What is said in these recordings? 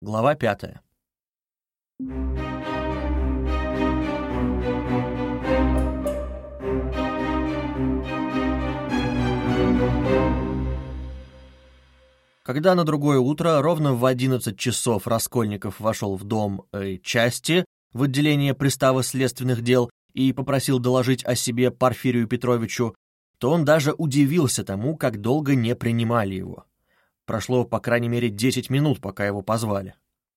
Глава пятая. Когда на другое утро, ровно в 11 часов, Раскольников вошел в дом э, части в отделение пристава следственных дел и попросил доложить о себе Порфирию Петровичу, то он даже удивился тому, как долго не принимали его. Прошло, по крайней мере, 10 минут, пока его позвали.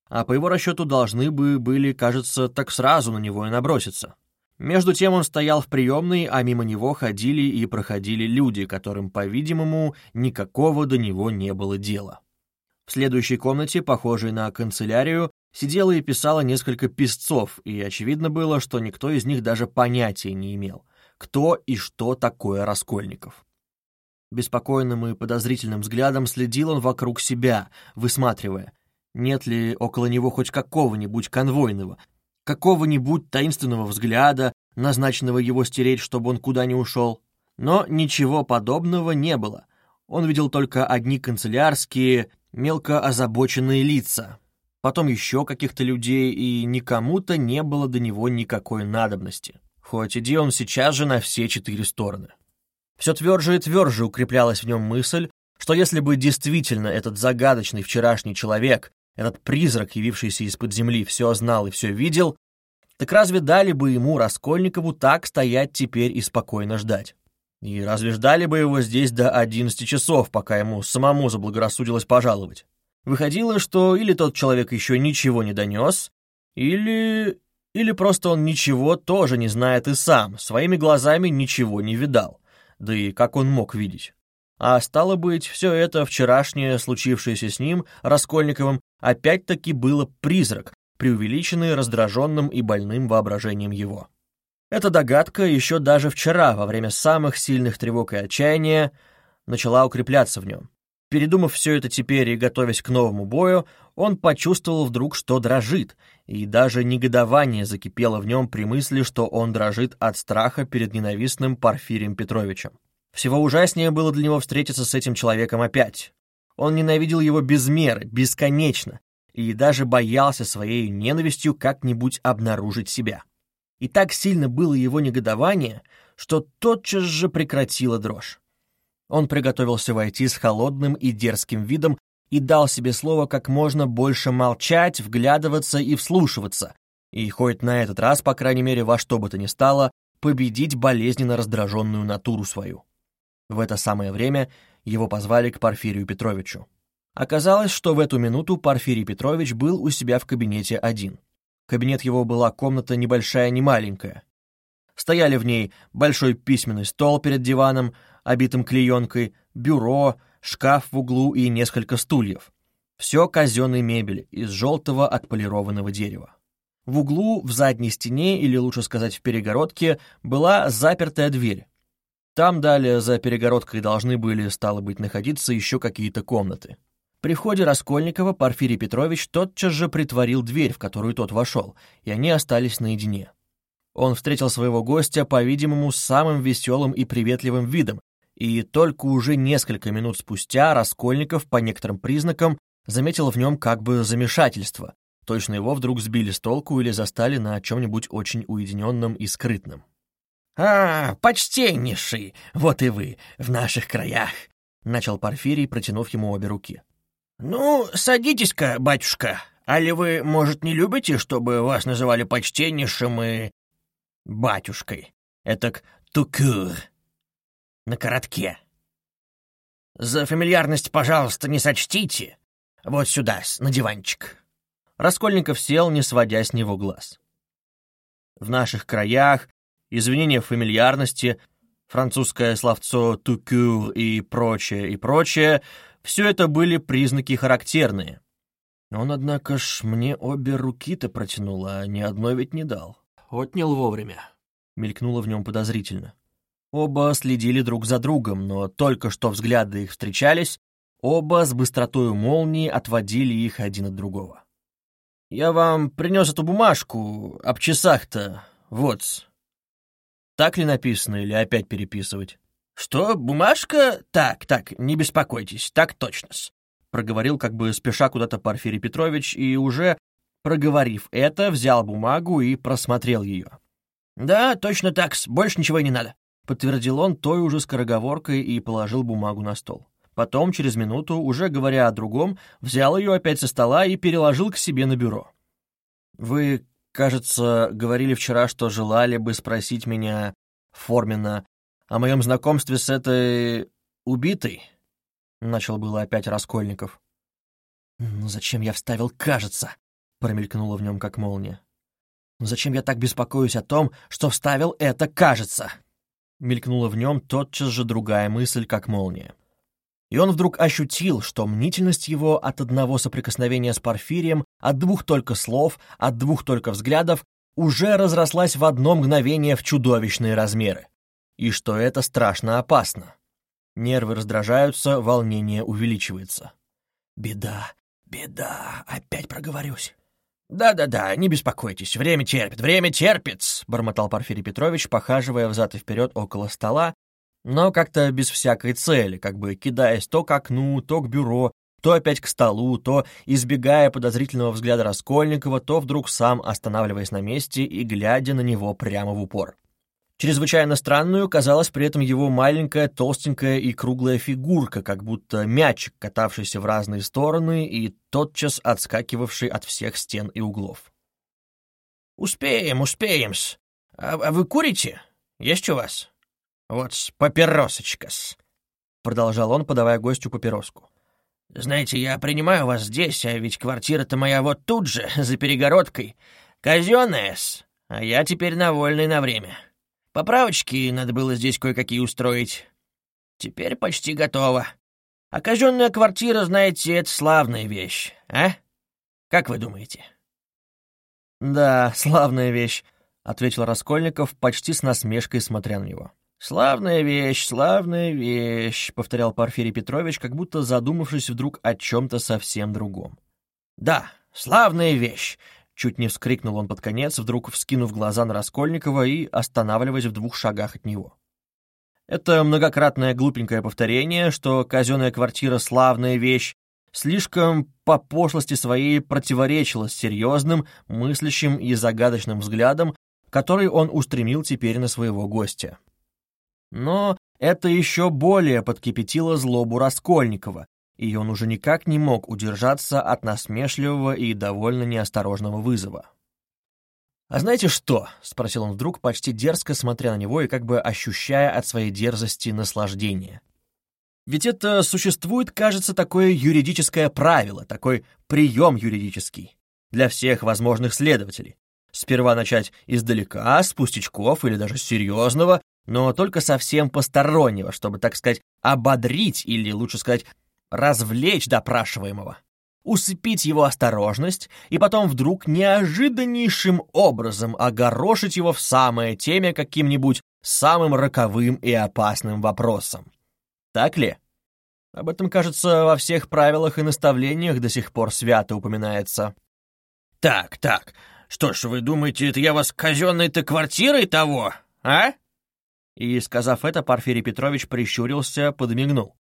А по его расчету должны бы были, кажется, так сразу на него и наброситься. Между тем он стоял в приемной, а мимо него ходили и проходили люди, которым, по-видимому, никакого до него не было дела. В следующей комнате, похожей на канцелярию, сидело и писало несколько писцов, и очевидно было, что никто из них даже понятия не имел, кто и что такое Раскольников. Беспокойным и подозрительным взглядом следил он вокруг себя, высматривая, нет ли около него хоть какого-нибудь конвойного, какого-нибудь таинственного взгляда, назначенного его стереть, чтобы он куда не ушел. Но ничего подобного не было. Он видел только одни канцелярские, мелко озабоченные лица, потом еще каких-то людей, и никому-то не было до него никакой надобности. Хоть иди он сейчас же на все четыре стороны. Все тверже и тверже укреплялась в нем мысль, что если бы действительно этот загадочный вчерашний человек этот призрак, явившийся из-под земли, все знал и все видел, так разве дали бы ему, Раскольникову, так стоять теперь и спокойно ждать? И разве ждали бы его здесь до одиннадцати часов, пока ему самому заблагорассудилось пожаловать? Выходило, что или тот человек еще ничего не донес, или... или просто он ничего тоже не знает и сам, своими глазами ничего не видал. Да и как он мог видеть? А стало быть, все это вчерашнее, случившееся с ним, Раскольниковым, опять-таки было призрак, преувеличенный раздраженным и больным воображением его. Эта догадка еще даже вчера, во время самых сильных тревог и отчаяния, начала укрепляться в нем. Передумав все это теперь и готовясь к новому бою, он почувствовал вдруг, что дрожит, и даже негодование закипело в нем при мысли, что он дрожит от страха перед ненавистным Порфирием Петровичем. Всего ужаснее было для него встретиться с этим человеком опять. Он ненавидел его без меры, бесконечно, и даже боялся своей ненавистью как-нибудь обнаружить себя. И так сильно было его негодование, что тотчас же прекратило дрожь. Он приготовился войти с холодным и дерзким видом и дал себе слово как можно больше молчать, вглядываться и вслушиваться, и хоть на этот раз, по крайней мере, во что бы то ни стало, победить болезненно раздраженную натуру свою. В это самое время его позвали к Порфирию Петровичу. Оказалось, что в эту минуту Порфирий Петрович был у себя в кабинете один. Кабинет его была комната небольшая, не маленькая. Стояли в ней большой письменный стол перед диваном, обитым клеенкой, бюро, шкаф в углу и несколько стульев. Все казенной мебели из желтого отполированного дерева. В углу, в задней стене, или лучше сказать в перегородке, была запертая дверь. Там далее за перегородкой должны были, стало быть, находиться еще какие-то комнаты. При входе Раскольникова Порфирий Петрович тотчас же притворил дверь, в которую тот вошел, и они остались наедине. Он встретил своего гостя, по-видимому, самым веселым и приветливым видом, и только уже несколько минут спустя Раскольников, по некоторым признакам, заметил в нем как бы замешательство. Точно его вдруг сбили с толку или застали на чем-нибудь очень уединенном и скрытном. «А, почтеннейший, вот и вы, в наших краях», — начал Порфирий, протянув ему обе руки. «Ну, садитесь-ка, батюшка, али вы, может, не любите, чтобы вас называли почтеннейшим и... батюшкой? Этак тукур, на коротке. За фамильярность, пожалуйста, не сочтите. Вот сюда, на диванчик». Раскольников сел, не сводя с него глаз. В наших краях извинения в фамильярности, французское словцо «тукюр» и прочее, и прочее — все это были признаки характерные. Он, однако ж, мне обе руки-то протянул, а ни одной ведь не дал. Отнял вовремя. Мелькнуло в нем подозрительно. Оба следили друг за другом, но только что взгляды их встречались, оба с быстротой молнии отводили их один от другого. «Я вам принес эту бумажку об часах-то, вот так ли написано или опять переписывать? Что, бумажка? Так, так, не беспокойтесь, так точно-с. проговорил как бы спеша куда-то Порфирий Петрович и уже, проговорив это, взял бумагу и просмотрел ее. «Да, точно так, больше ничего не надо», — подтвердил он той уже скороговоркой и положил бумагу на стол. Потом, через минуту, уже говоря о другом, взял ее опять со стола и переложил к себе на бюро. «Вы, кажется, говорили вчера, что желали бы спросить меня, Формина, о моем знакомстве с этой... убитой?» Начал было опять Раскольников. «Ну зачем я вставил «кажется»?» Промелькнуло в нем как молния. «Ну зачем я так беспокоюсь о том, что вставил это «кажется»?» Мелькнула в нем тотчас же другая мысль, как молния. И он вдруг ощутил, что мнительность его от одного соприкосновения с Порфирием, от двух только слов, от двух только взглядов, уже разрослась в одно мгновение в чудовищные размеры. И что это страшно опасно. Нервы раздражаются, волнение увеличивается. «Беда, беда, опять проговорюсь». «Да-да-да, не беспокойтесь, время терпит, время терпит», — бормотал Порфирий Петрович, похаживая взад и вперед около стола, но как-то без всякой цели, как бы кидаясь то к окну, то к бюро, то опять к столу, то, избегая подозрительного взгляда Раскольникова, то вдруг сам останавливаясь на месте и глядя на него прямо в упор. Чрезвычайно странную казалась при этом его маленькая, толстенькая и круглая фигурка, как будто мячик, катавшийся в разные стороны и тотчас отскакивавший от всех стен и углов. «Успеем, успеем-с. А, а вы курите? Есть у вас? Вот папиросочка-с», — продолжал он, подавая гостю папироску. «Знаете, я принимаю вас здесь, а ведь квартира-то моя вот тут же, за перегородкой. Казенная-с, а я теперь на вольной на время». Поправочки надо было здесь кое-какие устроить. Теперь почти готово. А казенная квартира, знаете, это славная вещь, а? Как вы думаете?» «Да, славная вещь», — ответил Раскольников, почти с насмешкой смотря на него. «Славная вещь, славная вещь», — повторял Порфирий Петрович, как будто задумавшись вдруг о чем-то совсем другом. «Да, славная вещь. Чуть не вскрикнул он под конец, вдруг вскинув глаза на Раскольникова и останавливаясь в двух шагах от него. Это многократное глупенькое повторение, что казенная квартира — славная вещь, слишком по пошлости своей противоречило серьезным, мыслящим и загадочным взглядом, который он устремил теперь на своего гостя. Но это еще более подкипятило злобу Раскольникова, и он уже никак не мог удержаться от насмешливого и довольно неосторожного вызова. «А знаете что?» — спросил он вдруг, почти дерзко смотря на него и как бы ощущая от своей дерзости наслаждение. «Ведь это существует, кажется, такое юридическое правило, такой прием юридический для всех возможных следователей. Сперва начать издалека, с пустячков или даже серьезного, но только совсем постороннего, чтобы, так сказать, ободрить или, лучше сказать, развлечь допрашиваемого, усыпить его осторожность и потом вдруг неожиданнейшим образом огорошить его в самое теме каким-нибудь самым роковым и опасным вопросом. Так ли? Об этом, кажется, во всех правилах и наставлениях до сих пор свято упоминается. «Так, так, что ж, вы думаете, это я вас казенной-то квартирой того, а?» И, сказав это, Порфирий Петрович прищурился, подмигнул.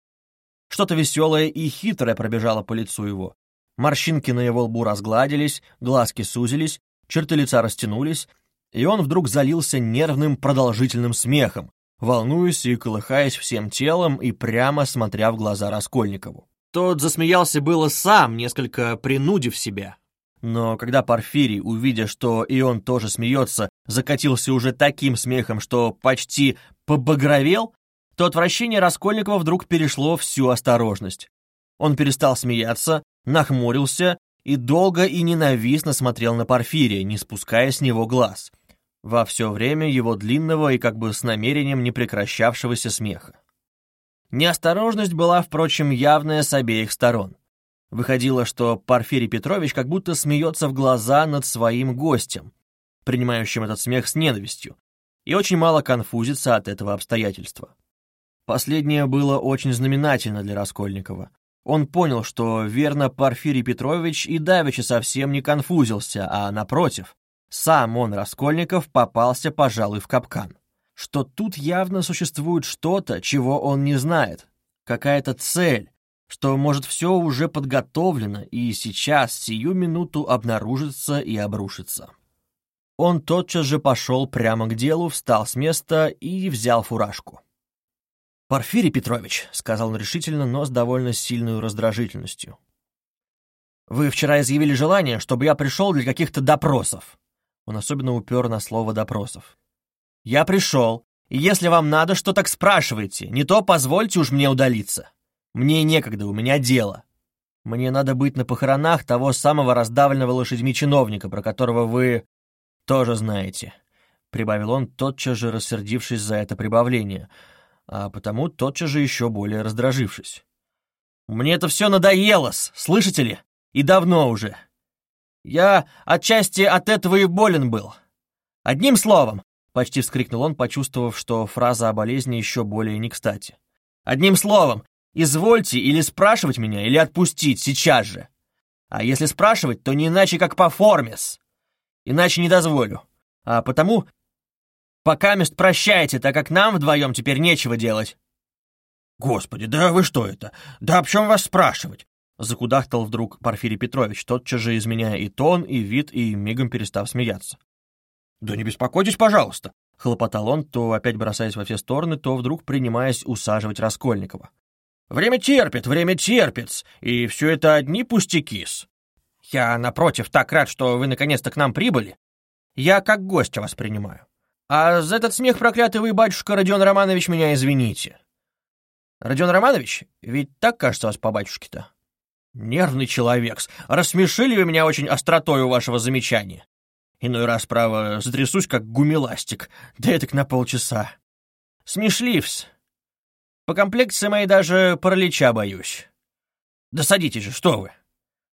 Что-то веселое и хитрое пробежало по лицу его. Морщинки на его лбу разгладились, глазки сузились, черты лица растянулись, и он вдруг залился нервным продолжительным смехом, волнуясь и колыхаясь всем телом и прямо смотря в глаза Раскольникову. Тот засмеялся было сам, несколько принудив себя. Но когда Порфирий, увидя, что и он тоже смеется, закатился уже таким смехом, что почти побагровел, то отвращение Раскольникова вдруг перешло всю осторожность. Он перестал смеяться, нахмурился и долго и ненавистно смотрел на Порфирия, не спуская с него глаз, во все время его длинного и как бы с намерением не прекращавшегося смеха. Неосторожность была, впрочем, явная с обеих сторон. Выходило, что Порфирий Петрович как будто смеется в глаза над своим гостем, принимающим этот смех с ненавистью, и очень мало конфузится от этого обстоятельства. Последнее было очень знаменательно для Раскольникова. Он понял, что верно Порфирий Петрович и давеча совсем не конфузился, а, напротив, сам он, Раскольников, попался, пожалуй, в капкан. Что тут явно существует что-то, чего он не знает, какая-то цель, что, может, все уже подготовлено и сейчас, сию минуту, обнаружится и обрушится. Он тотчас же пошел прямо к делу, встал с места и взял фуражку. «Порфирий Петрович», — сказал он решительно, но с довольно сильной раздражительностью. «Вы вчера изъявили желание, чтобы я пришел для каких-то допросов». Он особенно упер на слово «допросов». «Я пришел, и если вам надо, что так спрашивайте, не то позвольте уж мне удалиться. Мне некогда, у меня дело. Мне надо быть на похоронах того самого раздавленного лошадьми чиновника, про которого вы тоже знаете», — прибавил он, тотчас же рассердившись за это прибавление — а потому тотчас же еще более раздражившись. «Мне это все надоело слышите ли? И давно уже. Я отчасти от этого и болен был. Одним словом, — почти вскрикнул он, почувствовав, что фраза о болезни еще более не кстати. «Одним словом, извольте или спрашивать меня, или отпустить сейчас же. А если спрашивать, то не иначе, как по формес. Иначе не дозволю. А потому Пока мест прощайте, так как нам вдвоем теперь нечего делать. Господи, да вы что это? Да об чем вас спрашивать? Закудахтал вдруг Порфирий Петрович, тотчас же изменяя и тон, и вид, и мигом перестав смеяться. «Да не беспокойтесь, пожалуйста», — хлопотал он, то опять бросаясь во все стороны, то вдруг принимаясь усаживать Раскольникова. «Время терпит, время терпит, и все это одни пустяки-с. Я, напротив, так рад, что вы наконец-то к нам прибыли. Я как гостя вас принимаю. А за этот смех проклятый вы, батюшка Родион Романович, меня извините. Родион Романович? Ведь так, кажется, вас по батюшке-то. Нервный человек. Рассмешили вы меня очень остротой у вашего замечания. Иной раз, право, затрясусь, как гумиластик. Да это на полчаса. Смешливс. По комплекции моей даже паралича боюсь. Да садитесь же, что вы.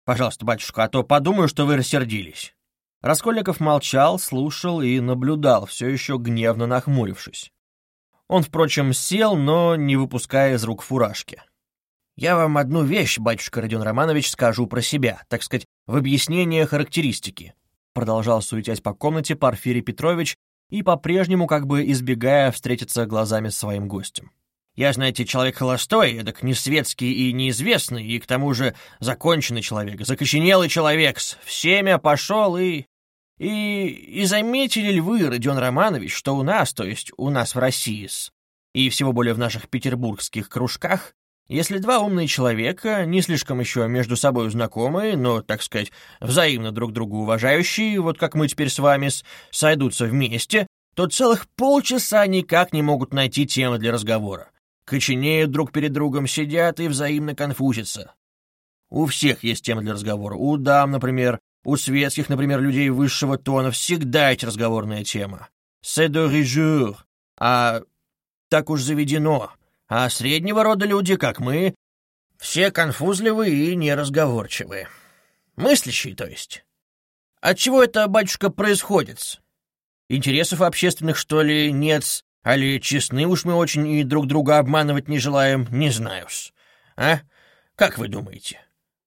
Пожалуйста, батюшка, а то подумаю, что вы рассердились. Раскольников молчал, слушал и наблюдал, все еще гневно нахмурившись. Он, впрочем, сел, но не выпуская из рук фуражки. «Я вам одну вещь, батюшка Родион Романович, скажу про себя, так сказать, в объяснение характеристики», продолжал суетясь по комнате Порфирий Петрович и по-прежнему как бы избегая встретиться глазами с своим гостем. «Я, знаете, человек холостой, эдак не светский и неизвестный, и к тому же законченный человек, закоченелый человек, в семя пошел и и, и заметили ли вы, Родион Романович, что у нас, то есть у нас в России, и всего более в наших петербургских кружках, если два умные человека, не слишком еще между собой знакомые, но, так сказать, взаимно друг друга уважающие, вот как мы теперь с вами, сойдутся вместе, то целых полчаса никак не могут найти темы для разговора. Коченеют друг перед другом, сидят и взаимно конфузятся. У всех есть темы для разговора. У дам, например, у светских, например, людей высшего тона всегда эти разговорная тема. C'est de rigueur. А так уж заведено. А среднего рода люди, как мы, все конфузливы и неразговорчивы. Мыслящие, то есть. Отчего это, батюшка, происходит? Интересов общественных, что ли, нет? Али честны уж мы очень и друг друга обманывать не желаем, не знаю-с. А? Как вы думаете?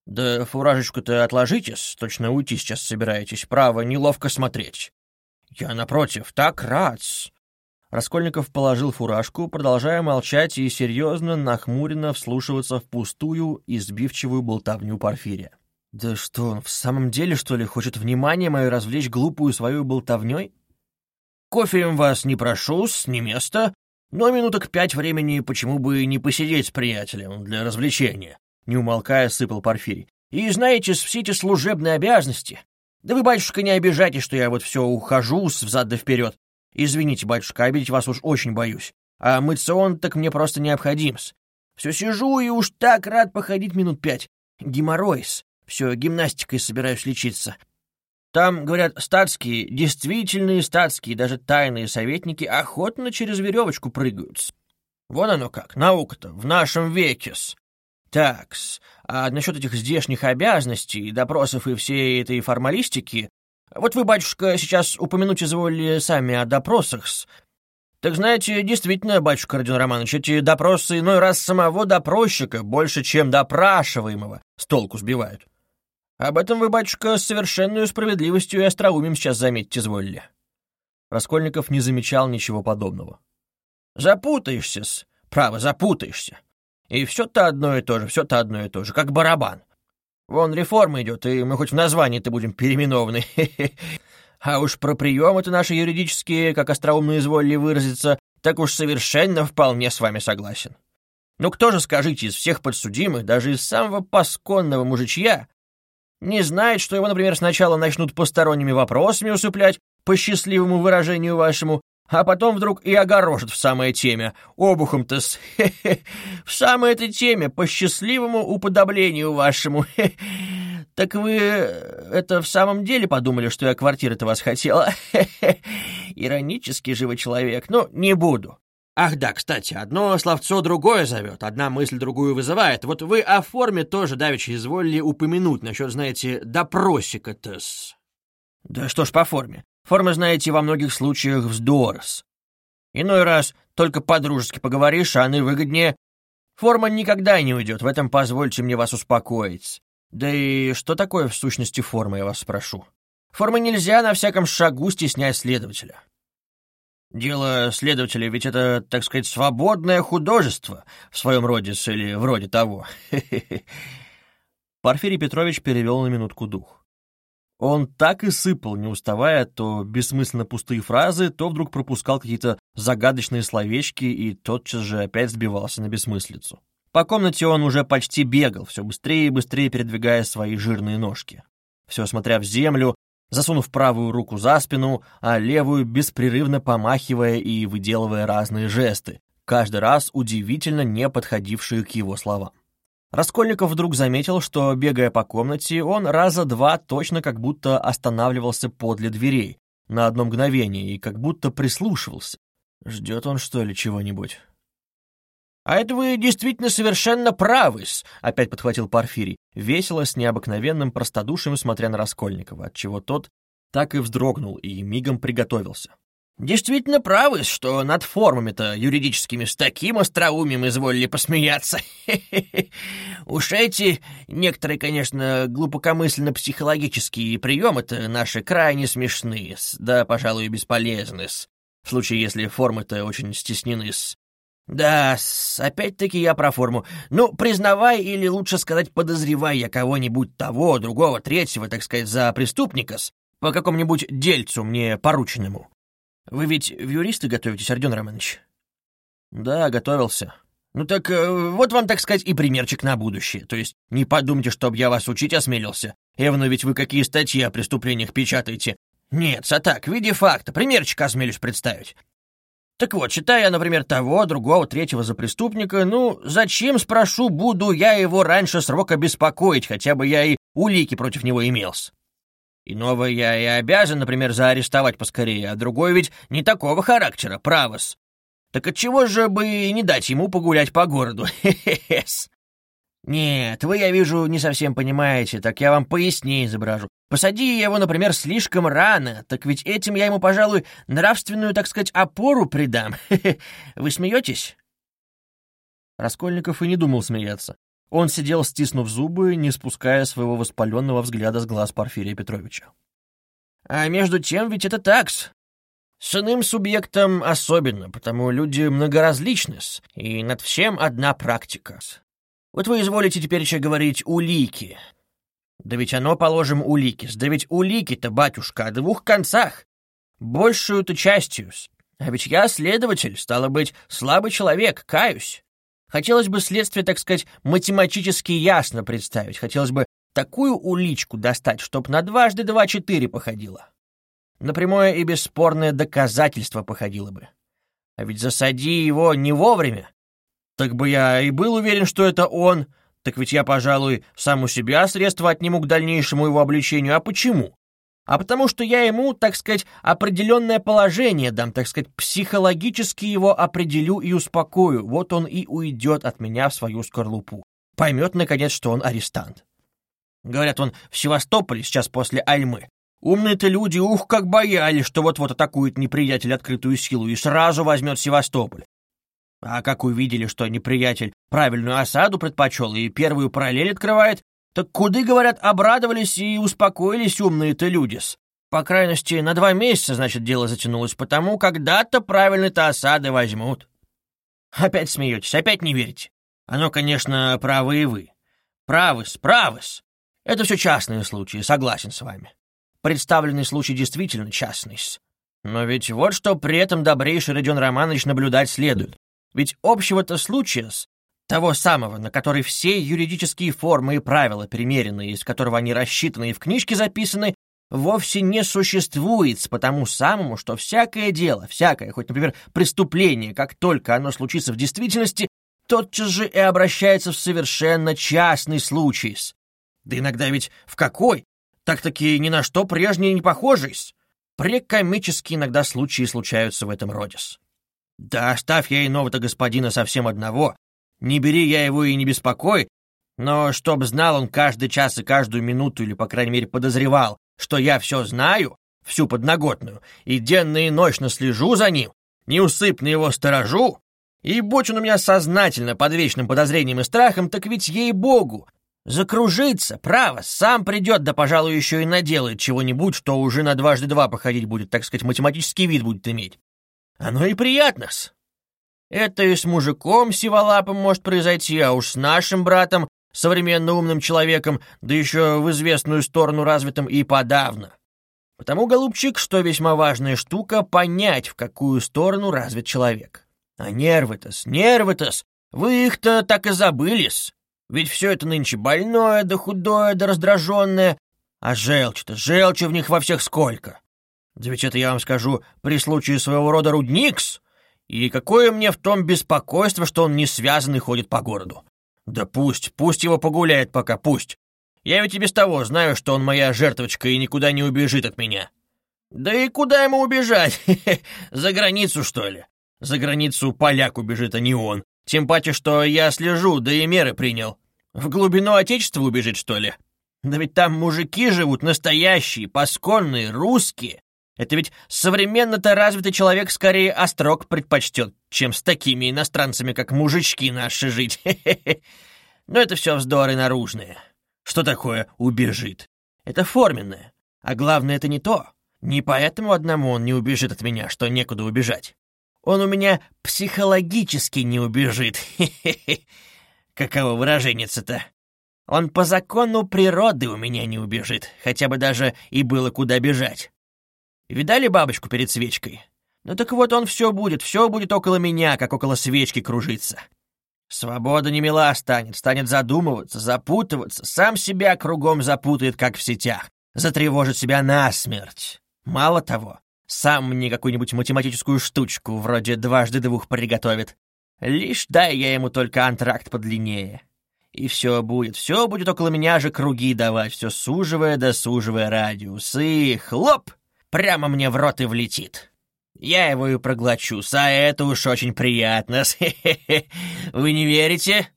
«Да фуражечку-то отложитесь, точно уйти сейчас собираетесь, право, неловко смотреть». «Я, напротив, так рад -с. Раскольников положил фуражку, продолжая молчать и серьезно, нахмуренно вслушиваться в пустую, избивчивую болтовню Порфирия. «Да что он, в самом деле, что ли, хочет внимание мое развлечь глупую свою болтовней?» «Кофеем вас не прошу, с не место, но минуток пять времени почему бы не посидеть с приятелем для развлечения?» не умолкая, сыпал Порфирий. «И знаете, все эти служебные обязанности. Да вы, батюшка, не обижайте, что я вот все ухожу взад да вперед. Извините, батюшка, обидеть вас уж очень боюсь. А мыться он так мне просто необходим. Все сижу и уж так рад походить минут пять. Геморройс. Все, гимнастикой собираюсь лечиться. Там, говорят, статские, действительные статские, даже тайные советники охотно через веревочку прыгают. Вон оно как, наука-то, в нашем веке-с. Такс, а насчет этих здешних обязанностей, допросов и всей этой формалистики, вот вы, батюшка, сейчас упомянуть изволили сами о допросах -с. Так знаете, действительно, батюшка Родион Романович, эти допросы иной раз самого допросчика больше, чем допрашиваемого, с толку сбивают. Об этом вы, батюшка, с совершенной справедливостью и остроумием сейчас заметить изволили. Раскольников не замечал ничего подобного. Запутаешься-с, право, запутаешься. И все-то одно и то же, все-то одно и то же, как барабан. Вон реформа идет, и мы хоть в названии-то будем переименованы. А уж про приемы-то наши юридические, как остроумно изволили выразиться, так уж совершенно вполне с вами согласен. Ну кто же, скажите, из всех подсудимых, даже из самого пасконного мужичья, не знает, что его, например, сначала начнут посторонними вопросами усыплять, по счастливому выражению вашему, а потом вдруг и огорожат в самой теме, обухом-то с... в самой этой теме, по счастливому уподоблению вашему. Так вы это в самом деле подумали, что я квартиры-то вас хотела? Иронический же вы человек, ну, не буду. Ах да, кстати, одно словцо другое зовет, одна мысль другую вызывает. Вот вы о форме тоже давеча изволили упомянуть насчет, знаете, допросика-то-с. Да что ж по форме. Форма, знаете, во многих случаях вздорс. Иной раз только по-дружески поговоришь, а она выгоднее. Форма никогда не уйдет, в этом позвольте мне вас успокоить. Да и что такое в сущности форма, я вас спрошу? Формы нельзя на всяком шагу стеснять следователя. Дело следователя ведь это, так сказать, свободное художество в своем роде или вроде того. Порфирий Петрович перевел на минутку дух. Он так и сыпал, не уставая, то бессмысленно пустые фразы, то вдруг пропускал какие-то загадочные словечки и тотчас же опять сбивался на бессмыслицу. По комнате он уже почти бегал, все быстрее и быстрее передвигая свои жирные ножки. Все смотря в землю, засунув правую руку за спину, а левую беспрерывно помахивая и выделывая разные жесты, каждый раз удивительно не подходившие к его словам. Раскольников вдруг заметил, что, бегая по комнате, он раза два точно как будто останавливался подле дверей, на одно мгновение, и как будто прислушивался. Ждет он, что ли, чего-нибудь? «А это вы действительно совершенно правы опять подхватил Порфирий, весело, с необыкновенным простодушием, смотря на Раскольникова, отчего тот так и вздрогнул и мигом приготовился. Действительно правы, что над формами-то юридическими с таким остроумием изволили посмеяться. Уж эти, некоторые, конечно, глубокомысленно-психологические приемы-то наши крайне смешные, да, пожалуй, бесполезны, в случае, если формы-то очень стеснены. Да, опять-таки я про форму. Ну, признавай или лучше сказать подозревай я кого-нибудь того, другого, третьего, так сказать, за преступника по какому-нибудь дельцу мне порученному. Вы ведь в юристы готовитесь, Арден Романович? Да, готовился. Ну так э, вот вам, так сказать, и примерчик на будущее. То есть не подумайте, чтоб я вас учить осмелился. Эвно ведь вы какие статьи о преступлениях печатаете. Нет, а так, в виде факта, примерчик осмелюсь представить. Так вот, читая например, того, другого, третьего за преступника, ну, зачем, спрошу, буду я его раньше срока беспокоить, хотя бы я и улики против него имелся. Иного я и обязан, например, заарестовать поскорее, а другой ведь не такого характера, правос. Так отчего же бы не дать ему погулять по городу? Хе-хе-хес. Нет, вы, я вижу, не совсем понимаете, так я вам пояснее изображу. Посади я его, например, слишком рано, так ведь этим я ему, пожалуй, нравственную, так сказать, опору придам. Вы смеетесь? Раскольников и не думал смеяться. Он сидел, стиснув зубы, не спуская своего воспаленного взгляда с глаз Порфирия Петровича. «А между тем ведь это такс. С иным субъектом особенно, потому люди многоразличны, и над всем одна практика. Вот вы изволите теперь еще говорить «улики». Да ведь оно, положим, улики. Да ведь улики-то, батюшка, о двух концах. Большую-то частью. А ведь я следователь, стало быть, слабый человек, каюсь. Хотелось бы следствие, так сказать, математически ясно представить. Хотелось бы такую уличку достать, чтоб на дважды два четыре походило. На прямое и бесспорное доказательство походило бы. А ведь засади его не вовремя. Так бы я и был уверен, что это он. Так ведь я, пожалуй, сам у себя средства отниму к дальнейшему его обличению. А почему? а потому что я ему, так сказать, определенное положение дам, так сказать, психологически его определю и успокою. Вот он и уйдет от меня в свою скорлупу. Поймет, наконец, что он арестант. Говорят, он в Севастополе сейчас после Альмы. Умные-то люди, ух, как боялись, что вот-вот атакует неприятель открытую силу и сразу возьмет Севастополь. А как увидели, что неприятель правильную осаду предпочел и первую параллель открывает, так куды, говорят, обрадовались и успокоились умные-то люди-с. По крайности, на два месяца, значит, дело затянулось, потому когда-то правильно-то осады возьмут. Опять смеетесь, опять не верите. Оно, конечно, правы и вы. Правы-с, правы-с. Это все частные случаи, согласен с вами. Представленный случай действительно частный -с. Но ведь вот что при этом добрейший Родион Романович наблюдать следует. Ведь общего-то случая с того самого, на который все юридические формы и правила примерены, из которого они рассчитаны и в книжке записаны, вовсе не существует по тому самому, что всякое дело, всякое, хоть, например, преступление, как только оно случится в действительности, тотчас же и обращается в совершенно частный случай. Да иногда ведь в какой? Так-таки ни на что прежнее не похожий. Прекомические иногда случаи случаются в этом роде. Да оставь я иного-то господина совсем одного, не бери я его и не беспокой, но чтоб знал он каждый час и каждую минуту, или, по крайней мере, подозревал, что я все знаю, всю подноготную, и денно и ночно слежу за ним, неусыпно его сторожу, и будь он у меня сознательно под вечным подозрением и страхом, так ведь ей-богу, закружится, право, сам придет, да, пожалуй, еще и наделает чего-нибудь, что уже на дважды два походить будет, так сказать, математический вид будет иметь. Оно и приятно-с. Это и с мужиком сиволапом может произойти, а уж с нашим братом, современно умным человеком, да еще в известную сторону развитым и подавно. Потому, голубчик, что весьма важная штука, понять, в какую сторону развит человек. А нервы-то-с, нервы-то-с, вы их-то так и забылись. Ведь все это нынче больное, да худое, да раздраженное. А желчь-то, желчи в них во всех сколько. Да ведь это, я вам скажу, при случае своего рода рудникс, и какое мне в том беспокойство, что он не связан и ходит по городу? Да пусть, пусть его погуляет пока, пусть. Я ведь и без того знаю, что он моя жертвочка и никуда не убежит от меня. Да и куда ему убежать? За границу, что ли? За границу поляк убежит, а не он. Тем паче, что я слежу, да и меры принял. В глубину Отечества убежит, что ли? Да ведь там мужики живут настоящие, посконные, русские. Это ведь современно-то развитый человек скорее острог предпочтет, чем с такими иностранцами, как мужички наши жить. Но это все вздоры наружные. Что такое «убежит»? Это форменное. А главное, это не то. Не поэтому одному он не убежит от меня, что некуда убежать. Он у меня психологически не убежит. Каково выражение-то? Он по закону природы у меня не убежит, хотя бы даже и было куда бежать. Видали бабочку перед свечкой? Ну так вот он все будет, все будет около меня, как около свечки кружиться. Свобода не мила станет, станет задумываться, запутываться, сам себя кругом запутает, как в сетях, затревожит себя насмерть. Мало того, сам мне какую-нибудь математическую штучку вроде дважды двух приготовит. Лишь дай я ему только антракт подлиннее. И все будет, все будет около меня же круги давать, все суживая да суживая радиус, и хлоп! Прямо мне в рот и влетит. Я его и проглочу, а это уж очень приятно. Вы не верите?»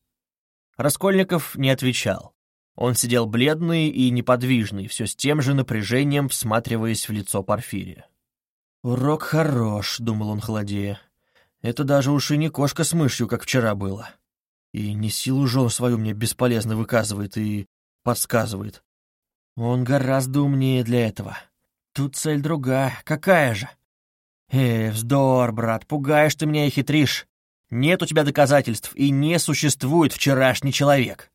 Раскольников не отвечал. Он сидел бледный и неподвижный, все с тем же напряжением, всматриваясь в лицо Порфирия. «Урок хорош», — думал он холодея. «Это даже уж и не кошка с мышью, как вчера было. И не силу жен свою мне бесполезно выказывает и подсказывает. Он гораздо умнее для этого». Тут цель другая. Какая же? Э, вздор, брат, пугаешь ты меня и хитришь. Нет у тебя доказательств, и не существует вчерашний человек.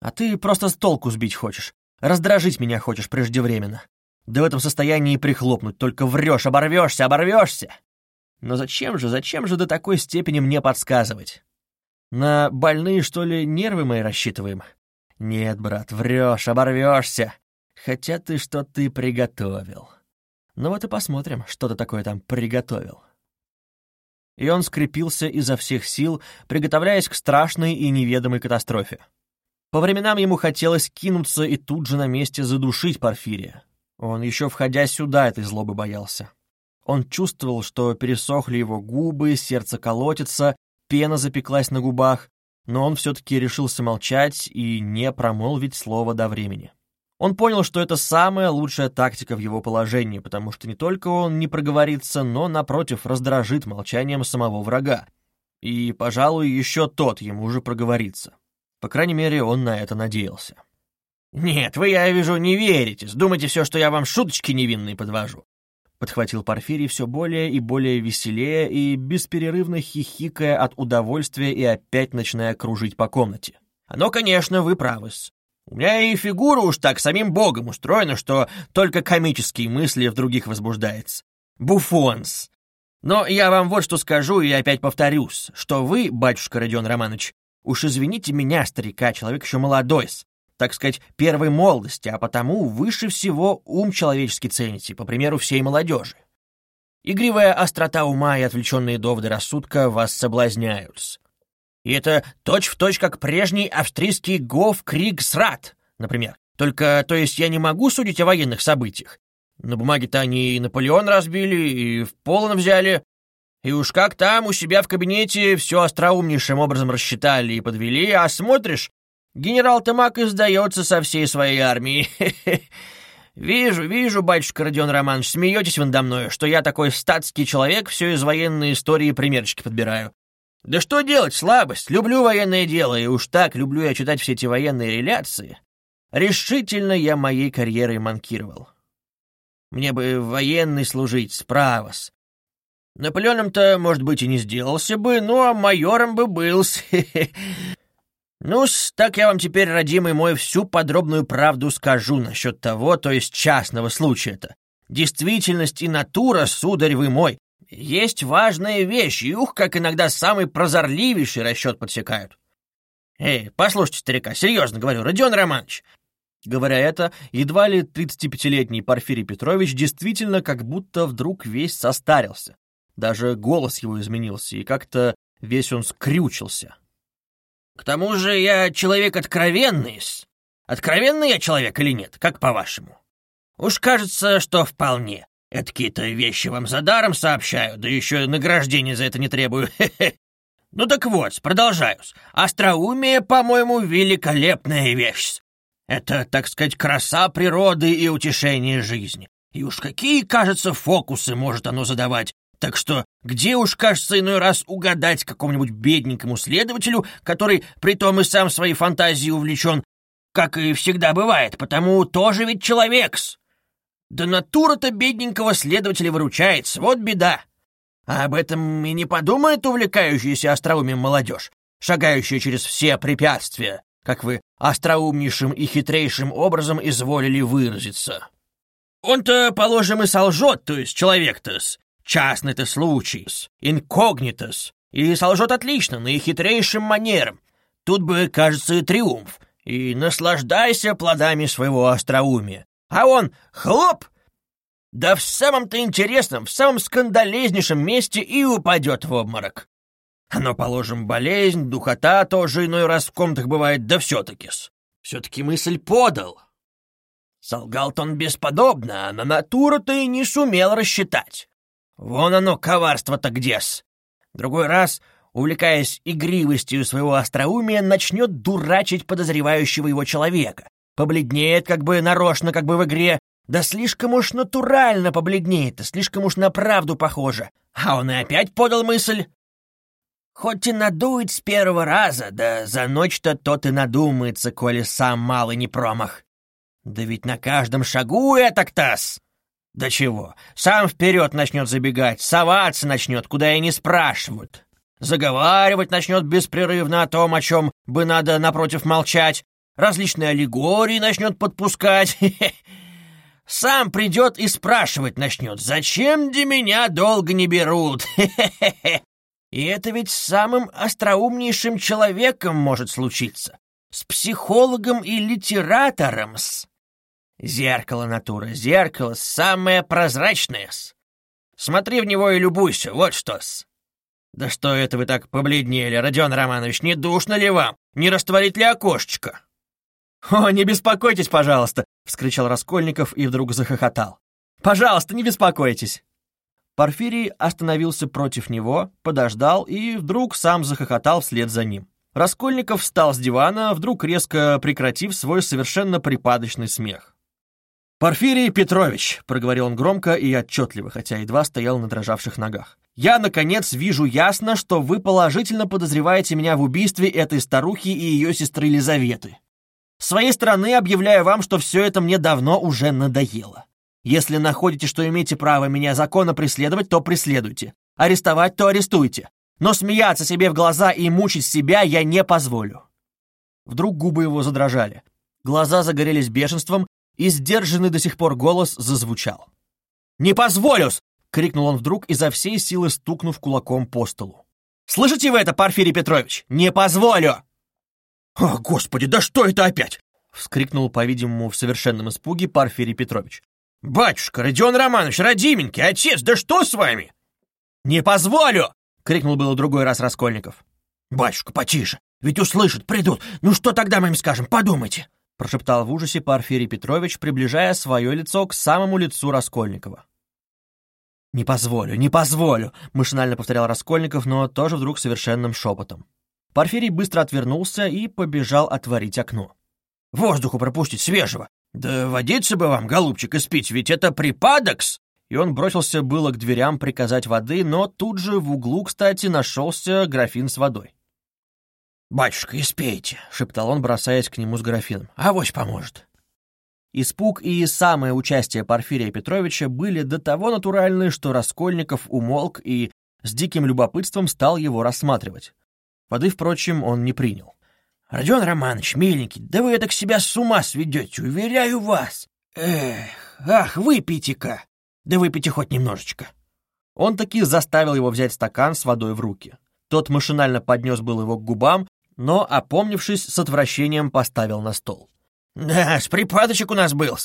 А ты просто с толку сбить хочешь. Раздражить меня хочешь преждевременно. Да в этом состоянии и прихлопнуть, только врешь, оборвешься, оборвешься. Но зачем же, зачем же до такой степени мне подсказывать? На больные, что ли, нервы мои рассчитываем? Нет, брат, врешь, оборвешься. Хотя ты что-то приготовил. Ну вот и посмотрим, что ты такое там приготовил. И он скрепился изо всех сил, приготовляясь к страшной и неведомой катастрофе. По временам ему хотелось кинуться и тут же на месте задушить Порфирия. Он еще входя сюда этой злобы боялся. Он чувствовал, что пересохли его губы, сердце колотится, пена запеклась на губах, но он все-таки решился молчать и не промолвить слово до времени. Он понял, что это самая лучшая тактика в его положении, потому что не только он не проговорится, но, напротив, раздражит молчанием самого врага. И, пожалуй, еще тот ему уже проговорится. По крайней мере, он на это надеялся. «Нет, вы, я вижу, не верите. Думаете все, что я вам шуточки невинные подвожу. подхватил Порфирий все более и более веселее и бесперерывно хихикая от удовольствия и опять начиная кружить по комнате. «Оно, конечно, вы правы -с. У меня и фигура уж так самим богом устроена, что только комические мысли в других возбуждается. Буфонс. Но я вам вот что скажу и опять повторюсь, что вы, батюшка Родион Романович, уж извините меня, старика, человек еще молодой так сказать, первой молодости, а потому выше всего ум человеческий цените, по примеру всей молодежи. Игривая острота ума и отвлеченные доводы рассудка вас соблазняют. И это точь-в-точь, точь, как прежний австрийский Гоф Кригсрат, например. Только, то есть я не могу судить о военных событиях. На бумаге-то они и Наполеон разбили, и в полон взяли. И уж как там у себя в кабинете все остроумнейшим образом рассчитали и подвели, а смотришь, Генерал Тамак издается со всей своей армией. Вижу, вижу, батюшка Родион Романович, смеетесь вы надо мной, что я такой статский человек, все из военной истории примерчики подбираю. Да что делать, слабость, люблю военное дело, и уж так люблю я читать все эти военные реляции. Решительно я моей карьерой манкировал. Мне бы военный служить, справос. Наполеоном-то, может быть, и не сделался бы, ну а майором бы был. ну так я вам теперь, родимый мой, всю подробную правду скажу насчет того, то есть частного случая-то. Действительность и натура, сударь вы мой, есть важная вещь, и ух, как иногда самый прозорливейший расчет подсекают. Эй, послушайте, старика, серьезно говорю, Родион Романович. Говоря это, едва ли 35-летний Порфирий Петрович действительно как будто вдруг весь состарился. Даже голос его изменился, и как-то весь он скрючился. К тому же я человек откровенный. Откровенный я человек или нет, как по-вашему? Уж кажется, что вполне. Эдакие-то вещи вам за даром сообщаю, да еще награждения за это не требую. Ну так вот, продолжаю. Остроумие, по-моему, великолепная вещь. Это, так сказать, краса природы и утешение жизни. И уж какие, кажется, фокусы может оно задавать, так что где уж, кажется, иной раз угадать какому-нибудь бедненькому следователю, который притом и сам своей фантазией увлечен, как и всегда бывает, потому тоже ведь человек-с. Да натура-то бедненького следователя выручается, вот беда. А об этом и не подумает увлекающаяся остроумием молодежь, шагающая через все препятствия, как вы остроумнейшим и хитрейшим образом изволили выразиться. Он-то, положим, и солжет, то есть человек-то-с, Частный-то случай, инкогнитос, и солжет отлично, наихитрейшим манером. Тут бы, кажется, и триумф, и наслаждайся плодами своего остроумия. А он — хлоп! Да в самом-то интересном, в самом скандалезнейшем месте и упадет в обморок. Но, положим, болезнь, духота тоже иной раз в комнатах бывает, да все-таки-с. Все-таки мысль подал. Солгал-то он бесподобно, а на натуру-то и не сумел рассчитать. Вон оно, коварство-то где-с. Другой раз, увлекаясь игривостью своего остроумия, начнет дурачить подозревающего его человека. Побледнеет как бы нарочно, как бы в игре, да слишком уж натурально побледнеет, слишком уж на правду похоже. А он и опять подал мысль. Хоть и надует с первого раза, да за ночь-то тот и надумается, коли сам малый не промах. Да ведь на каждом шагу этак-тас. Да чего, сам вперед начнет забегать, соваться начнет, куда и не спрашивают. Заговаривать начнет беспрерывно о том, о чем бы надо напротив молчать. Различные аллегории начнет подпускать. Сам придет и спрашивать начнет, зачем де меня долго не берут? И это ведь с самым остроумнейшим человеком может случиться. С психологом и литератором-с. Зеркало натура, зеркало самое прозрачное-с. Смотри в него и любуйся, вот что-с. Да что это вы так побледнели, Родион Романович, не душно ли вам? Не растворить ли окошечко? «О, не беспокойтесь, пожалуйста!» — вскричал Раскольников и вдруг захохотал. «Пожалуйста, не беспокойтесь!» Порфирий остановился против него, подождал и вдруг сам захохотал вслед за ним. Раскольников встал с дивана, вдруг резко прекратив свой совершенно припадочный смех. «Порфирий Петрович», — проговорил он громко и отчетливо, хотя едва стоял на дрожавших ногах, «я, наконец, вижу ясно, что вы положительно подозреваете меня в убийстве этой старухи и ее сестры Лизаветы. С своей стороны объявляю вам, что все это мне давно уже надоело. Если находите, что имеете право меня законно преследовать, то преследуйте. Арестовать, то арестуйте. Но смеяться себе в глаза и мучить себя я не позволю». Вдруг губы его задрожали. Глаза загорелись бешенством, и сдержанный до сих пор голос зазвучал. «Не позволю!» — крикнул он вдруг, изо всей силы стукнув кулаком по столу. «Слышите вы это, Порфирий Петрович? Не позволю!» «О, Господи, да что это опять?» — вскрикнул, по-видимому, в совершенном испуге Порфирий Петрович. «Батюшка, Родион Романович, родименький, отец, да что с вами?» «Не позволю!» — крикнул было другой раз Раскольников. «Батюшка, потише, ведь услышат, придут. Ну что тогда мы им скажем, подумайте!» прошептал в ужасе Порфирий Петрович, приближая свое лицо к самому лицу Раскольникова. «Не позволю, не позволю!» — машинально повторял Раскольников, но тоже вдруг совершенным шепотом. Порфирий быстро отвернулся и побежал отворить окно. «Воздуху пропустить свежего! Да водиться бы вам, голубчик, испить, ведь это припадокс!» И он бросился было к дверям приказать воды, но тут же в углу, кстати, нашелся графин с водой. «Батюшка, испейте», — шептал он, бросаясь к нему с графином. «Авось поможет». Испуг и самое участие Порфирия Петровича были до того натуральны, что Раскольников умолк и с диким любопытством стал его рассматривать. Воды, впрочем, он не принял. «Родион Романович, миленький, да вы это к себя с ума сведете, уверяю вас! Эх, ах, выпейте-ка! Да выпейте хоть немножечко!» Он таки заставил его взять стакан с водой в руки. Тот машинально поднес был его к губам, но, опомнившись, с отвращением поставил на стол. «Да, с припадочек у нас был.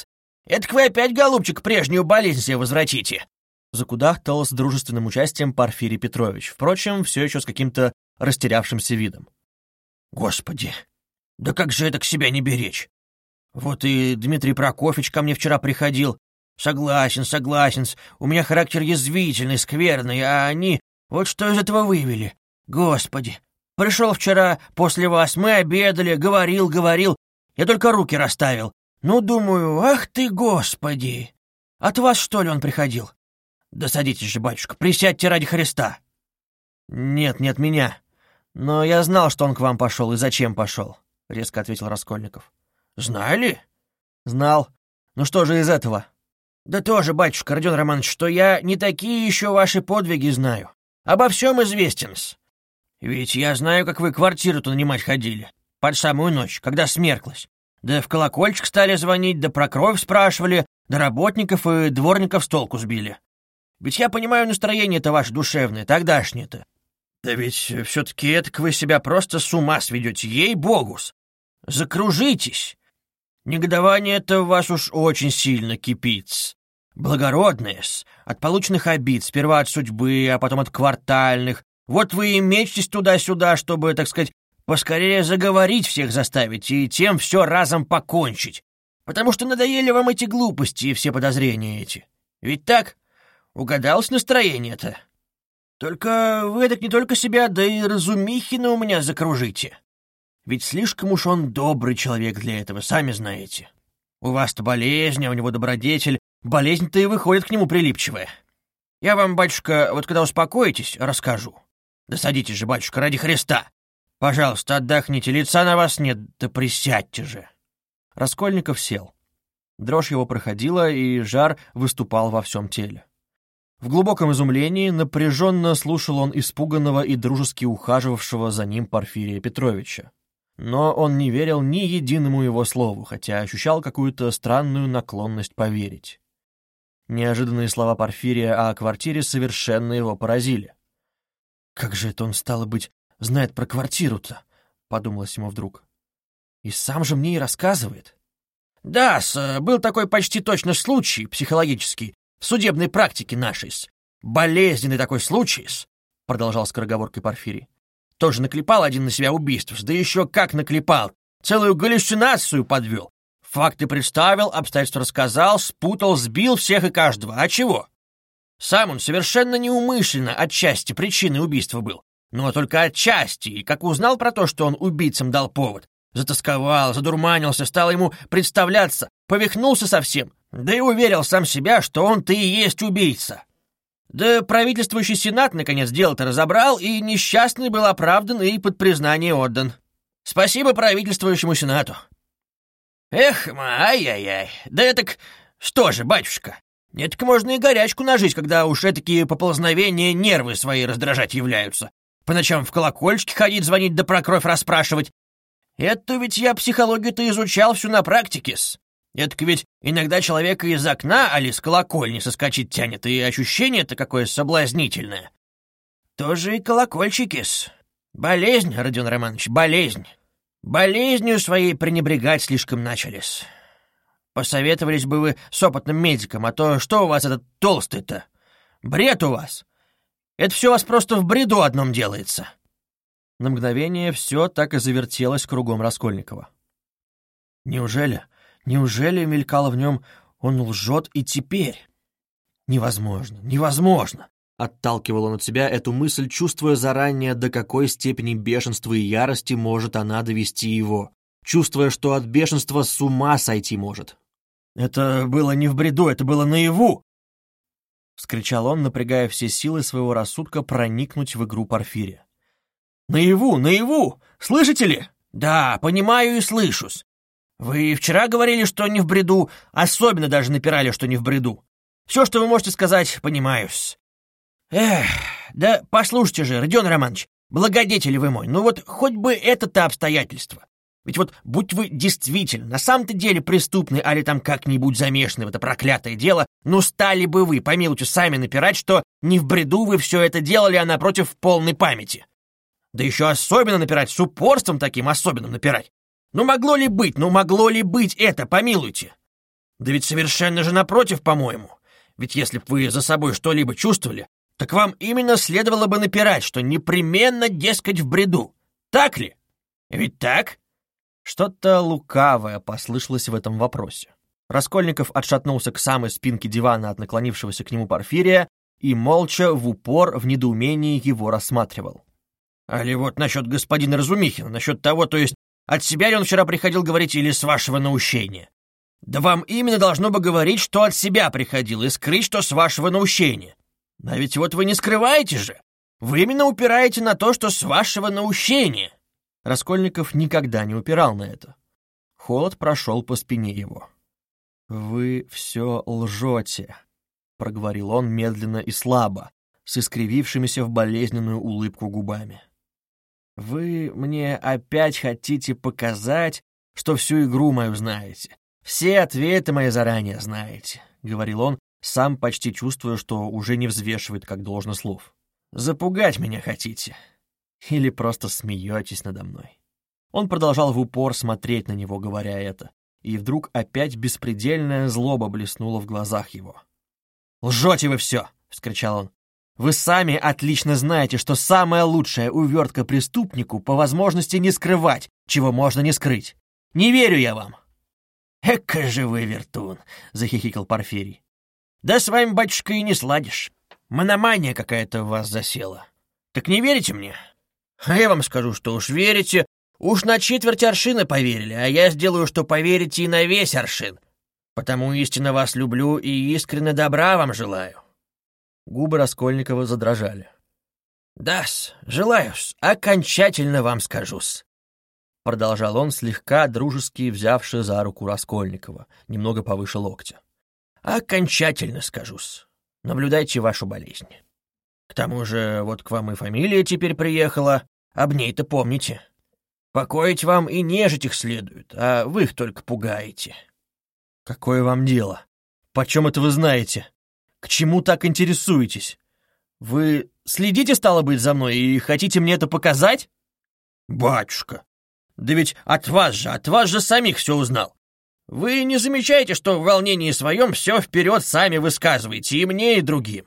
Это вы опять, голубчик, прежнюю болезнь себе возвратите!» Закудахтал с дружественным участием Порфирий Петрович, впрочем, все еще с каким-то растерявшимся видом. «Господи, да как же это к себя не беречь? Вот и Дмитрий Прокофьевич ко мне вчера приходил. Согласен, согласен, у меня характер язвительный, скверный, а они вот что из этого вывели. Господи, Пришел вчера после вас, мы обедали, говорил, говорил. Я только руки расставил. Ну, думаю, ах ты, господи! От вас, что ли, он приходил? Да садитесь же, батюшка, присядьте ради Христа. Нет, нет меня. Но я знал, что он к вам пошел и зачем пошел, — резко ответил Раскольников. Знали? Знал. Ну что же из этого? Да тоже, батюшка Родион Романович, что я не такие еще ваши подвиги знаю. Обо всем известен-с. Ведь я знаю, как вы квартиру-то нанимать ходили. Под самую ночь, когда смерклась. Да в колокольчик стали звонить, да про кровь спрашивали, да работников и дворников с толку сбили. Ведь я понимаю настроение-то ваше душевное, тогдашнее-то. Да ведь все-таки это вы себя просто с ума сведете, ей-богус. Закружитесь. Негодование-то в вас уж очень сильно кипит. Благородное-с, от полученных обид, сперва от судьбы, а потом от квартальных, вот вы и мечтесь туда-сюда, чтобы, так сказать, поскорее заговорить всех заставить и тем все разом покончить. Потому что надоели вам эти глупости и все подозрения эти. Ведь так? Угадалось настроение-то? Только вы так не только себя, да и Разумихина у меня закружите. Ведь слишком уж он добрый человек для этого, сами знаете. У вас-то болезнь, а у него добродетель. Болезнь-то и выходит к нему прилипчивая. Я вам, батюшка, вот когда успокоитесь, расскажу. Да садитесь же, батюшка, ради Христа! Пожалуйста, отдохните, лица на вас нет, да присядьте же!» Раскольников сел. Дрожь его проходила, и жар выступал во всем теле. В глубоком изумлении напряженно слушал он испуганного и дружески ухаживавшего за ним Порфирия Петровича. Но он не верил ни единому его слову, хотя ощущал какую-то странную наклонность поверить. Неожиданные слова Порфирия о квартире совершенно его поразили. «Как же это он, стало быть, знает про квартиру-то?» — подумалось ему вдруг. «И сам же мне и рассказывает». да был такой почти точно случай, психологический, в судебной практике нашей. Болезненный такой случай, — продолжал скороговоркой Порфирий. Тоже наклепал один на себя убийств, да еще как наклепал, целую галлюцинацию подвел. Факты представил, обстоятельства рассказал, спутал, сбил всех и каждого. А чего? Сам он совершенно неумышленно отчасти причиной убийства был, но только отчасти, и как узнал про то, что он убийцам дал повод, затасковал, задурманился, стал ему представляться, повихнулся совсем, да и уверил сам себя, что он-то и есть убийца. Да правительствующий сенат, наконец, дело-то разобрал, и несчастный был оправдан и под признание отдан. Спасибо правительствующему сенату. Эх, ай-яй-яй, да это что же, батюшка, Нет, можно и горячку нажить, когда уж такие поползновения нервы свои раздражать являются. По ночам в колокольчике ходить, звонить да про кровь расспрашивать. Это ведь я психологию-то изучал всю на практике-с. Это ведь иногда человека из окна, али с колокольни соскочить тянет, и ощущение-то какое соблазнительное. Тоже и колокольчики-с. Болезнь, Родион Романович, болезнь. Болезнью своей пренебрегать слишком начались. Посоветовались бы вы с опытным медиком, а то что у вас этот толстый-то? Бред у вас. Это все у вас просто в бреду одном делается. На мгновение все так и завертелось кругом Раскольникова. Неужели, неужели мелькало в нем «он лжет и теперь»? Невозможно, невозможно! Отталкивал он от себя эту мысль, чувствуя заранее, до какой степени бешенства и ярости может она довести его, чувствуя, что от бешенства с ума сойти может. «Это было не в бреду, это было наяву!» — вскричал он, напрягая все силы своего рассудка проникнуть в игру Порфирия. «Наяву, наяву! Слышите ли?» «Да, понимаю и слышусь. Вы вчера говорили, что не в бреду, особенно даже напирали, что не в бреду. Все, что вы можете сказать, понимаюсь. Эх, да послушайте же, Родион Романович, благодетель вы мой, ну вот хоть бы это-то обстоятельство. Ведь вот будь вы действительно на самом-то деле преступны, али там как-нибудь замешаны в это проклятое дело, ну стали бы вы, помилуйте, сами напирать, что не в бреду вы все это делали, а напротив полной памяти. Да еще особенно напирать, с упорством таким особенным напирать. Ну могло ли быть, ну могло ли быть это, помилуйте? Да ведь совершенно же напротив, по-моему. Ведь если бы вы за собой что-либо чувствовали, так вам именно следовало бы напирать, что непременно, дескать, в бреду. Так ли? Ведь так? Что-то лукавое послышалось в этом вопросе. Раскольников отшатнулся к самой спинке дивана от наклонившегося к нему Порфирия и молча в упор в недоумении его рассматривал. «Али вот насчет господина Разумихина, насчет того, то есть от себя ли он вчера приходил говорить или с вашего наущения? Да вам именно должно бы говорить, что от себя приходил, и скрыть, что с вашего наущения. А ведь вот вы не скрываете же. Вы именно упираете на то, что с вашего наущения. Раскольников никогда не упирал на это. Холод прошел по спине его. «Вы все лжете», — проговорил он медленно и слабо, с искривившимися в болезненную улыбку губами. «Вы мне опять хотите показать, что всю игру мою знаете. Все ответы мои заранее знаете», — говорил он, сам почти чувствуя, что уже не взвешивает как должно слов. «Запугать меня хотите? Или просто смеетесь надо мной?» Он продолжал в упор смотреть на него, говоря это, и вдруг опять беспредельная злоба блеснула в глазах его. «Лжете вы все!» — вскричал он. «Вы сами отлично знаете, что самая лучшая увертка преступнику по возможности не скрывать, чего можно не скрыть. Не верю я вам!» «Эка же вы, вертун!» — захихикал Порфирий. «Да с вами, батюшка, и не сладишь. Мономания какая-то в вас засела. Так не верите мне? А я вам скажу, что уж верите, уж на четверть аршина поверили, а я сделаю, что поверите и на весь аршин. Потому истинно вас люблю и искренне добра вам желаю. Губы Раскольникова задрожали. «Да-с, желаю-с, окончательно вам скажу-с», — продолжал он, слегка дружески взявши за руку Раскольникова, немного повыше локтя. «Окончательно скажу-с. Наблюдайте вашу болезнь. К тому же вот к вам и фамилия теперь приехала, об ней-то помните. Покоить вам и нежить их следует, а вы их только пугаете. Какое вам дело? Почем это вы знаете? К чему так интересуетесь? Вы следите, стало быть, за мной и хотите мне это показать? Батюшка, да ведь от вас же, от вас же самих все узнал. Вы не замечаете, что в волнении своем все вперед сами высказываете и мне, и другим?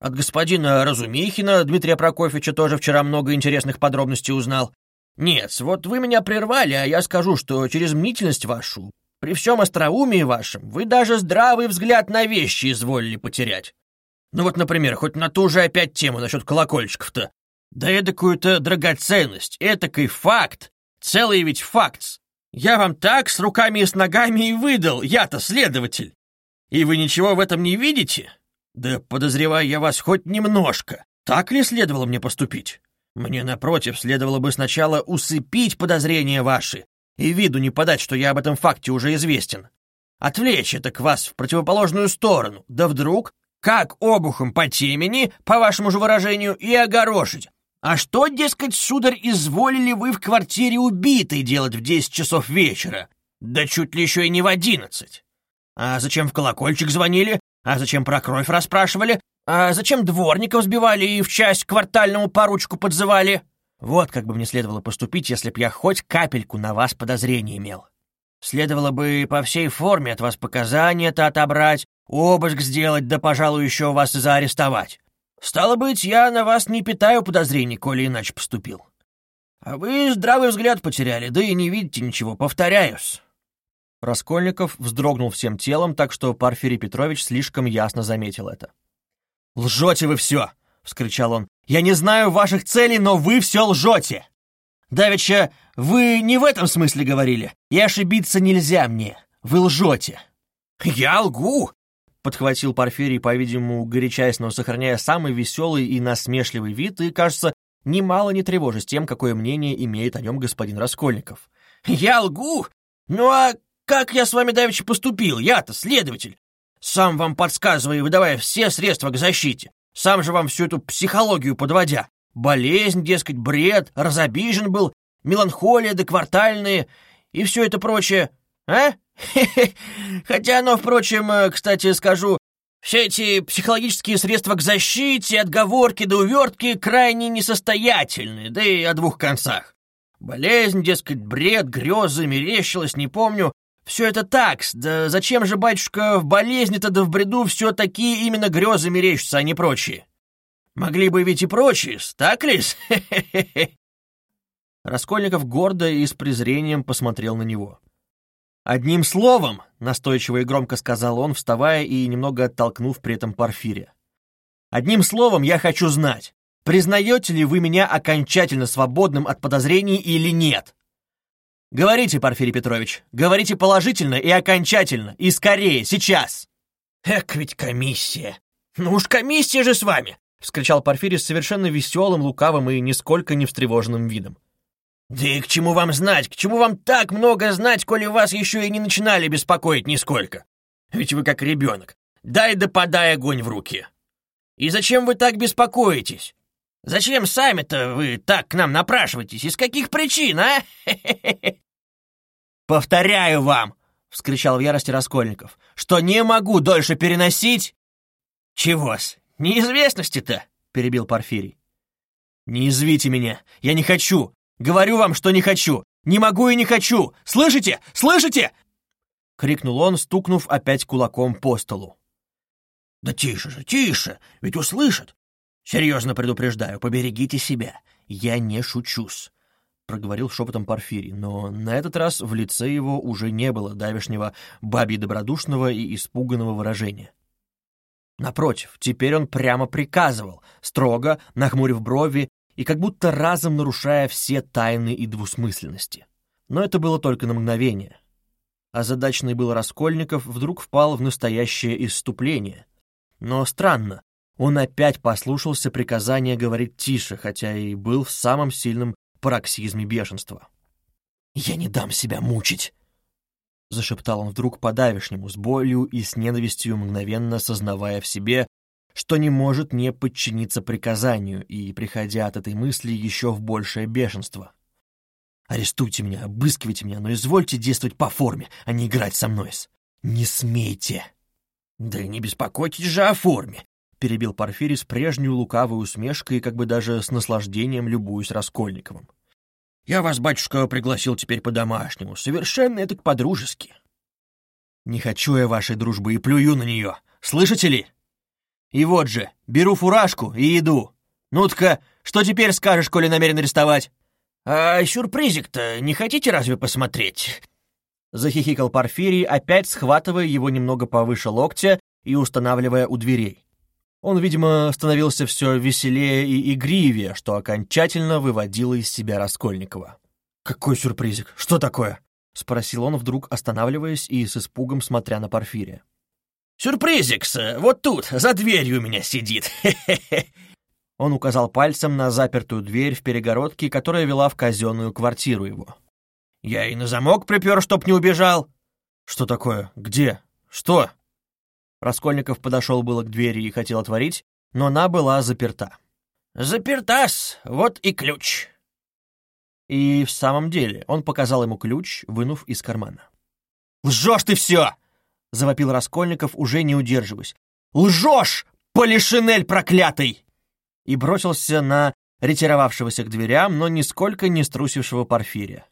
От господина Разумихина Дмитрия Прокофьевича тоже вчера много интересных подробностей узнал. Нет, вот вы меня прервали, а я скажу, что через мнительность вашу, при всем остроумии вашем, вы даже здравый взгляд на вещи изволили потерять. Ну вот, например, хоть на ту же опять тему насчет колокольчиков-то. Да эдакую-то драгоценность, этакой факт, целый ведь факт. Я вам так с руками и с ногами и выдал, я-то следователь. И вы ничего в этом не видите? Да подозреваю я вас хоть немножко. Так ли следовало мне поступить? Мне, напротив, следовало бы сначала усыпить подозрения ваши и виду не подать, что я об этом факте уже известен. Отвлечь это к вас в противоположную сторону. Да вдруг, как обухом по темени, по вашему же выражению, и огорошить. А что, дескать, сударь, изволили вы в квартире убитой делать в десять часов вечера? Да чуть ли еще и не в одиннадцать. А зачем в колокольчик звонили? А зачем про кровь расспрашивали? А зачем дворников сбивали и в часть квартальному поручку подзывали? Вот как бы мне следовало поступить, если б я хоть капельку на вас подозрения имел. Следовало бы по всей форме от вас показания-то отобрать, обыск сделать, да, пожалуй, еще вас и заарестовать. Стало быть, я на вас не питаю подозрений, коли иначе поступил. А вы здравый взгляд потеряли, да и не видите ничего, повторяюсь». Раскольников вздрогнул всем телом, так что Порфирий Петрович слишком ясно заметил это. «Лжете вы все!» — вскричал он. «Я не знаю ваших целей, но вы все лжете! Давеча, вы не в этом смысле говорили, и ошибиться нельзя мне. Вы лжете!» «Я лгу!» — подхватил Порфирий, по-видимому, горячаясь, но сохраняя самый веселый и насмешливый вид, и, кажется, немало не тревожась тем, какое мнение имеет о нем господин Раскольников. «Я лгу? Ну а как я с вами давеча поступил? Я-то следователь. Сам вам подсказывая, выдавая все средства к защите. Сам же вам всю эту психологию подводя. Болезнь, дескать, бред, разобижен был, меланхолия да квартальные и все это прочее. А? Хотя оно, впрочем, э, кстати скажу, все эти психологические средства к защите, отговорки да увертки крайне несостоятельны, да и о двух концах. Болезнь, дескать, бред, грезы, мерещилось, не помню, все это так, да зачем же, батюшка, в болезни-то да в бреду все такие именно грезы мерещатся, а не прочие? Могли бы ведь и прочие, так ли Раскольников гордо и с презрением посмотрел на него. «Одним словом», — настойчиво и громко сказал он, вставая и немного оттолкнув при этом Порфирия. «Одним словом я хочу знать, признаете ли вы меня окончательно свободным от подозрений или нет?» «Говорите, Порфирий Петрович, говорите положительно и окончательно, и скорее, сейчас!» «Эк ведь комиссия! Ну уж комиссия же с вами!» — вскричал Порфирий с совершенно веселым, лукавым и нисколько не встревоженным видом. «Да и к чему вам знать, к чему вам так много знать, коли вас еще и не начинали беспокоить нисколько? Ведь вы как ребенок, дай да подай огонь в руки. И зачем вы так беспокоитесь? Зачем сами-то вы так к нам напрашиваетесь? Из каких причин, а? Повторяю вам, вскричал в ярости Раскольников, что не могу дольше переносить... Чего-с? Неизвестности-то, перебил Порфирий. Не извите меня, я не хочу. Говорю вам, что не хочу. Не могу и не хочу. Слышите? Слышите? крикнул он, стукнув опять кулаком по столу. Да тише же, тише, ведь услышат. Серьезно предупреждаю, поберегите себя. Я не шучусь. Проговорил шепотом Порфирий, но на этот раз в лице его уже не было давешнего бабьи добродушного и испуганного выражения. Напротив, теперь он прямо приказывал, строго, нахмурив брови и как будто разом нарушая все тайны и двусмысленности. Но это было только на мгновение. А задачный был Раскольников вдруг впал в настоящее исступление. Но странно, он опять послушался приказания говорить тише, хотя и был в самом сильном пароксизме бешенства. «Я не дам себя мучить!» Зашептал он вдруг по-давешнему, с болью и с ненавистью, мгновенно сознавая в себе, что не может не подчиниться приказанию и приходя от этой мысли еще в большее бешенство. «Арестуйте меня, обыскивайте меня, но извольте действовать по форме, а не играть со мной. Не смейте!» «Да не беспокойтесь же о форме перебил Порфирий с прежней лукавой усмешкой и как бы даже с наслаждением любуясь Раскольниковым. «Я вас, батюшка, пригласил теперь по-домашнему, совершенно это по-дружески». «Не хочу я вашей дружбы и плюю на нее, слышите ли? И вот же, беру фуражку и иду. Ну-тка, что теперь скажешь, коли намерен арестовать?» «А сюрпризик-то не хотите разве посмотреть?» Захихикал Порфирий, опять схватывая его немного повыше локтя и устанавливая у дверей. Он, видимо, становился все веселее и игривее, что окончательно выводило из себя Раскольникова. «Какой сюрпризик? Что такое?» — спросил он, вдруг останавливаясь и с испугом смотря на Порфирия. «Сюрпризикс! Вот тут, за дверью у меня сидит! Он указал пальцем на запертую дверь в перегородке, которая вела в казенную квартиру его. «Я и на замок припер, чтоб не убежал. «Что такое? Где? Что?» Раскольников подошел было к двери и хотел отворить, но она была заперта. «Запертас, вот и ключ». И в самом деле он показал ему ключ, вынув из кармана. «Лжешь ты все!» — завопил Раскольников, уже не удерживаясь. «Лжешь, полишинель проклятый!» И бросился на ретировавшегося к дверям, но нисколько не струсившего Порфирия.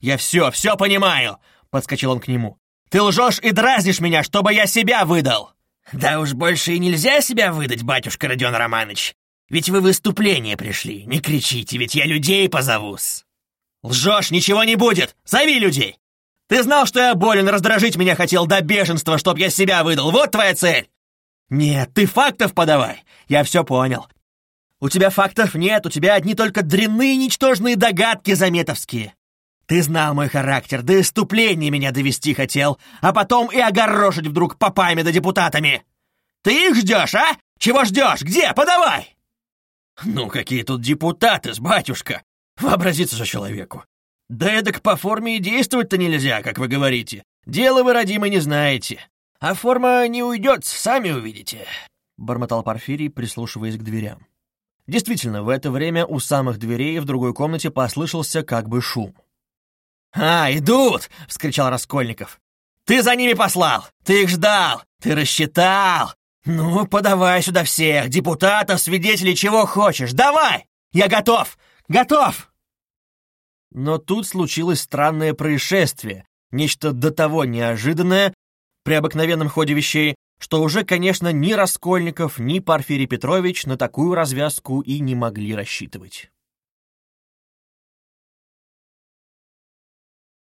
«Я все, все понимаю!» — подскочил он к нему. «Ты лжешь и дразнишь меня, чтобы я себя выдал!» «Да уж больше и нельзя себя выдать, батюшка Родион Романович. Ведь вы выступление пришли. Не кричите, ведь я людей позовусь. Лжешь, ничего не будет. Зови людей. Ты знал, что я болен, раздражить меня хотел до бешенства, чтоб я себя выдал. Вот твоя цель. Нет, ты фактов подавай. Я все понял. У тебя фактов нет, у тебя одни только дрянные ничтожные догадки заметовские. Ты знал мой характер, до иступления меня довести хотел, а потом и огорошить вдруг попами да депутатами. Ты их ждешь, а? Чего ждешь? Где? Подавай!» «Ну, какие тут депутаты, батюшка! Вообразиться же человеку! Да эдак по форме и действовать-то нельзя, как вы говорите. Дело вы, родимый, не знаете. А форма не уйдет, сами увидите», — бормотал Порфирий, прислушиваясь к дверям. Действительно, в это время у самых дверей в другой комнате послышался как бы шум. «А, идут!» — вскричал Раскольников. «Ты за ними послал! Ты их ждал! Ты рассчитал! Ну, подавай сюда всех, депутатов, свидетелей, чего хочешь! Давай! Я готов! Готов!» Но тут случилось странное происшествие, нечто до того неожиданное при обыкновенном ходе вещей, что уже, конечно, ни Раскольников, ни Порфирий Петрович на такую развязку и не могли рассчитывать.